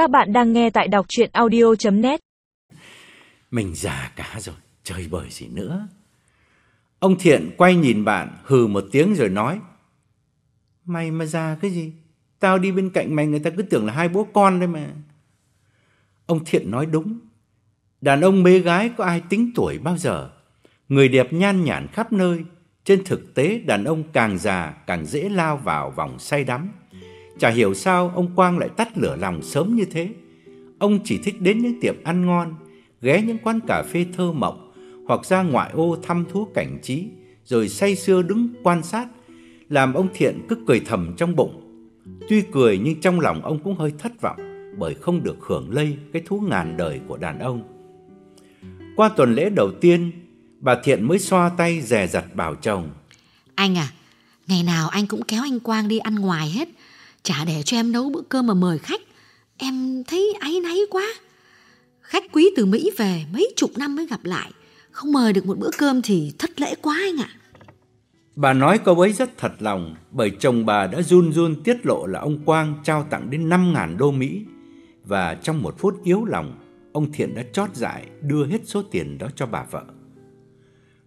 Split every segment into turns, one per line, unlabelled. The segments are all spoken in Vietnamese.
Các bạn đang nghe tại đọc chuyện audio.net
Mình già cả rồi, chơi bời gì nữa. Ông Thiện quay nhìn bạn, hừ một tiếng rồi nói. Mày mà già cái gì? Tao đi bên cạnh mày người ta cứ tưởng là hai bố con đấy mà. Ông Thiện nói đúng. Đàn ông mê gái có ai tính tuổi bao giờ? Người đẹp nhan nhản khắp nơi. Trên thực tế đàn ông càng già càng dễ lao vào vòng say đắm. Chả hiểu sao ông Quang lại tắt lửa lòng sớm như thế. Ông chỉ thích đến những tiệm ăn ngon, ghé những quán cà phê thơ mộng hoặc ra ngoại ô thăm thú cảnh trí rồi say sưa đứng quan sát, làm ông Thiện cứ cười thầm trong bụng. Tuy cười nhưng trong lòng ông cũng hơi thất vọng bởi không được hưởng lây cái thú ngàn đời của đàn ông. Qua tuần lễ đầu tiên, bà Thiện mới xoa tay dè dặt bảo chồng.
Anh à, ngày nào anh cũng kéo anh Quang đi ăn ngoài hết, chả để cho em nấu bữa cơm mà mời khách. Em thấy áy náy quá. Khách quý từ Mỹ về mấy chục năm mới gặp lại, không mời được một bữa cơm thì thất lễ quá anh ạ.
Bà nói câu ấy rất thật lòng bởi chồng bà đã run run tiết lộ là ông Quang trao tặng đến 5.000 đô Mỹ và trong một phút yếu lòng, ông Thiện đã chót dại đưa hết số tiền đó cho bà vợ.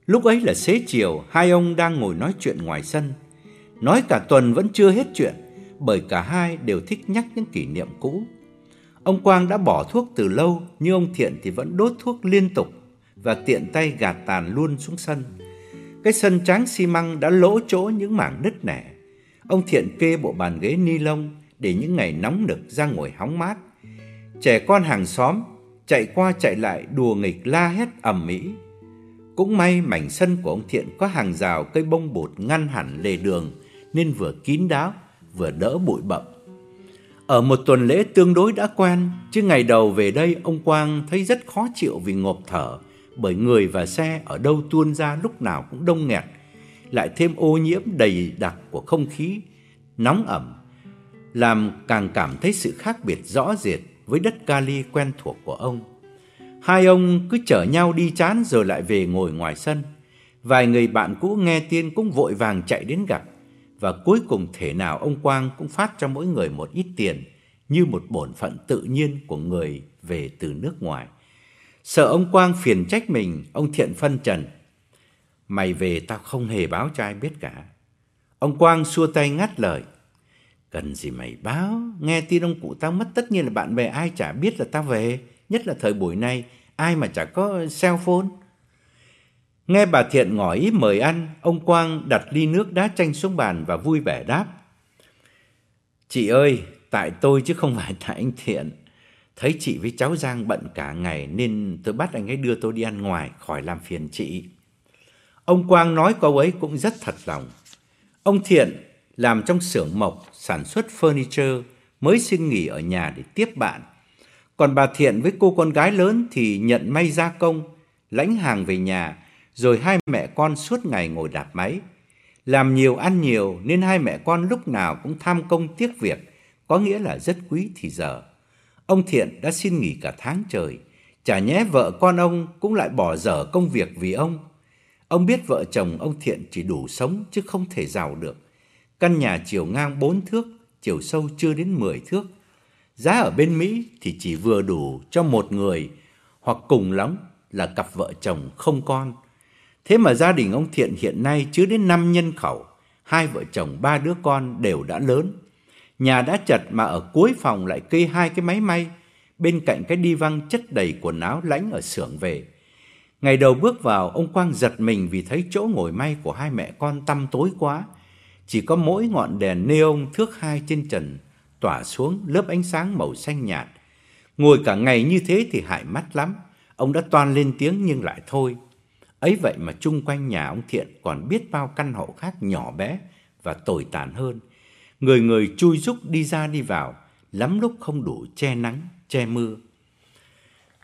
Lúc ấy là xế chiều, hai ông đang ngồi nói chuyện ngoài sân. Nói cả tuần vẫn chưa hết chuyện, bởi cả hai đều thích nhắc những kỷ niệm cũ. Ông Quang đã bỏ thuốc từ lâu, nhưng ông Thiện thì vẫn đốt thuốc liên tục và tiện tay gạt tàn luôn xuống sân. Cái sân tráng xi măng đã lỗ chỗ những mảng nứt nẻ. Ông Thiện kê bộ bàn ghế ni lông để những ngày nóng nực ra ngồi hóng mát. Trẻ con hàng xóm chạy qua chạy lại đùa nghịch la hét ầm ĩ. Cũng may mảnh sân của ông Thiện có hàng rào cây bông bột ngăn hẳn lề đường nên vừa kín đáo vừa đỡ bụi bặm. Ở một tuần lễ tương đối đã quen, chứ ngày đầu về đây ông Quang thấy rất khó chịu vì ngộp thở bởi người và xe ở đâu tuôn ra lúc nào cũng đông nghẹt, lại thêm ô nhiễm đầy đặc của không khí nóng ẩm, làm càng cảm thấy sự khác biệt rõ rệt với đất Cali quen thuộc của ông. Hai ông cứ chở nhau đi chán rồi lại về ngồi ngoài sân. Vài người bạn cũ nghe tin cũng vội vàng chạy đến gặp và cuối cùng thể nào ông Quang cũng phát cho mỗi người một ít tiền như một bổn phận tự nhiên của người về từ nước ngoài. Sợ ông Quang phiền trách mình, ông Thiện phân trần. Mày về tao không hề báo cho ai biết cả. Ông Quang xua tay ngắt lời. Cần gì mày báo, nghe tin ông cụ tao mất tất nhiên là bạn bè ai chả biết là tao về. Nhất là thời buổi này, ai mà chả có cell phone. Nghe bà Thiện ngỏ ý mời ăn, ông Quang đặt ly nước đá chanh xuống bàn và vui vẻ đáp. Chị ơi, tại tôi chứ không phải tại anh Thiện. Thấy chị với cháu Giang bận cả ngày nên tôi bắt anh ấy đưa tôi đi ăn ngoài khỏi làm phiền chị. Ông Quang nói câu ấy cũng rất thật lòng. Ông Thiện làm trong xưởng mộc sản xuất furniture mới xin nghỉ ở nhà để tiếp bạn. Còn bà Thiện với cô con gái lớn thì nhận may gia công, lãnh hàng về nhà, rồi hai mẹ con suốt ngày ngồi đạp máy. Làm nhiều ăn nhiều nên hai mẹ con lúc nào cũng tham công tiếc việc, có nghĩa là rất quý thì giờ. Ông Thiện đã xin nghỉ cả tháng trời, chả nhé vợ con ông cũng lại bỏ dở công việc vì ông. Ông biết vợ chồng ông Thiện chỉ đủ sống chứ không thể giàu được. Căn nhà chiều ngang 4 thước, chiều sâu chưa đến 10 thước. Giá ở bên Mỹ thì chỉ vừa đủ cho một người hoặc cùng lắm là cặp vợ chồng không con. Thế mà gia đình ông Thiện hiện nay chưa đến 5 nhân khẩu, hai vợ chồng ba đứa con đều đã lớn. Nhà đã chật mà ở cuối phòng lại kê hai cái máy may, bên cạnh cái đi văng chất đầy quần áo lãnh ở xưởng về. Ngày đầu bước vào, ông Quang giật mình vì thấy chỗ ngồi may của hai mẹ con tăm tối quá. Chỉ có mỗi ngọn đèn neon thước hai trên trần tỏa xuống lớp ánh sáng màu xanh nhạt. Ngồi cả ngày như thế thì hại mắt lắm. Ông đã toan lên tiếng nhưng lại thôi. Ấy vậy mà chung quanh nhà ông Thiện còn biết bao căn hộ khác nhỏ bé và tồi tàn hơn. Người người chui rúc đi ra đi vào, lắm lúc không đủ che nắng, che mưa.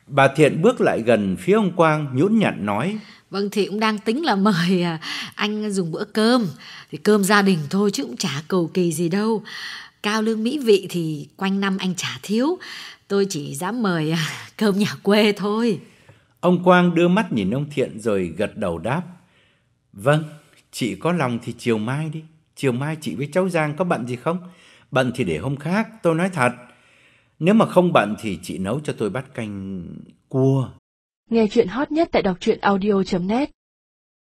Bà Thiện bước lại gần phía ông Quang nhũn nhặn nói.
Vâng thì cũng đang tính là mời à, anh dùng bữa cơm. Thì cơm gia đình thôi chứ cũng chả cầu kỳ gì đâu. Cao lương mỹ vị thì quanh năm anh chả thiếu. Tôi chỉ dám mời à, cơm nhà quê thôi.
Ông Quang đưa mắt nhìn ông Thiện rồi gật đầu đáp. Vâng, chị có lòng thì chiều mai đi. Chiều mai chị với cháu Giang có bận gì không? Bận thì để hôm khác, tôi nói thật. Nếu mà không bận thì chị nấu cho tôi bát canh cua.
Nghe chuyện hot nhất tại đọc truyện audio.net